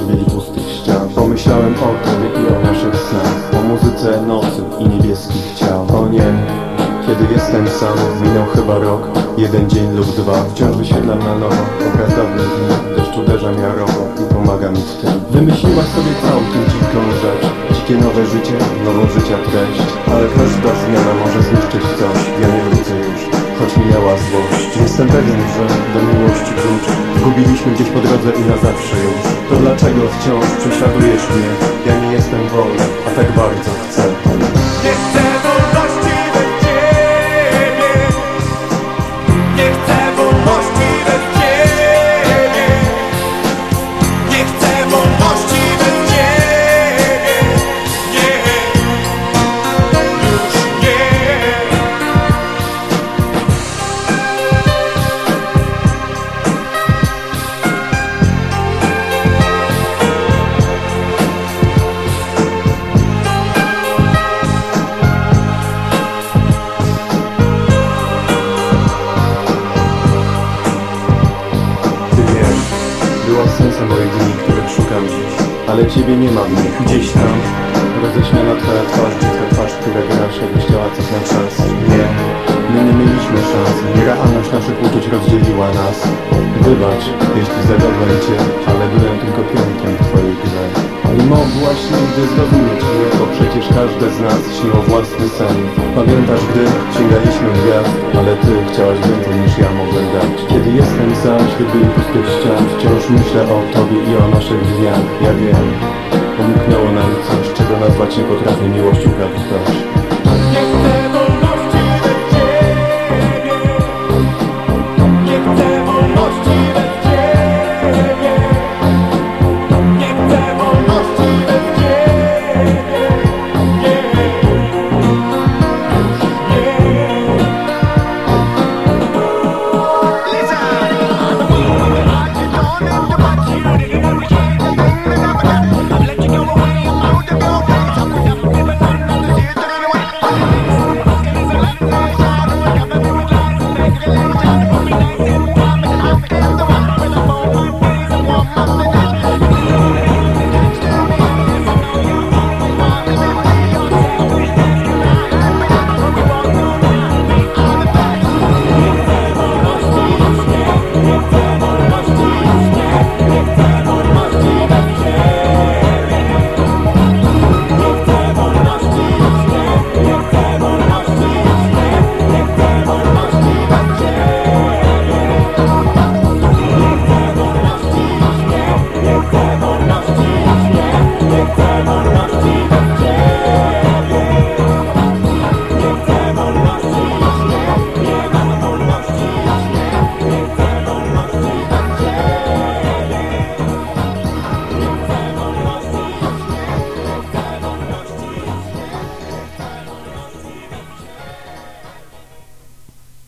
bieli pustych ścian. Pomyślałem o tobie i o naszych snach O muzyce nocy i niebieskich ciał. O nie, kiedy jestem sam Minął chyba rok, jeden dzień lub dwa. Wciąż wyświetlam na nowo obraz dawnych dni Deszcz uderza miarowo i pomaga mi w tym. Wymyśliłaś sobie tą dziką rzecz. Dzikie nowe życie, nową życia treść. Ale każda zmiana może zniszczyć coś. Ja nie choć minęła złość. Jestem pewien, że do miłości klucz Zgubiliśmy gdzieś po drodze i na zawsze już To dlaczego wciąż prześladujesz mnie? Ja nie jestem wolny, a tak bardzo chcę Ale ciebie nie ma w nich, gdzieś tam. Roześmiana twoja twarz, dziecka twarz, która gra się chciała coś na czas. Nie, my nie mieliśmy szans. Nierealność naszych uczuć rozdzieliła nas. Wybacz, jeśli zawiodłem cię Ale byłem tylko pionkiem w twojej grze. Nie mogłaś nigdy zrozumieć każdy z nas śni o własny sen. Pamiętasz, gdy sięgaliśmy gwiazd Ale ty chciałaś więcej niż ja mogłem dać. Kiedy jestem sam, gdy pusty ścian Wciąż myślę o tobie i o naszych dniach Ja wiem, umknęło nam coś Czego nazwać nie potrafię. Miłością prawie twarz Nie chcę wolności ciebie. Nie chcę wolności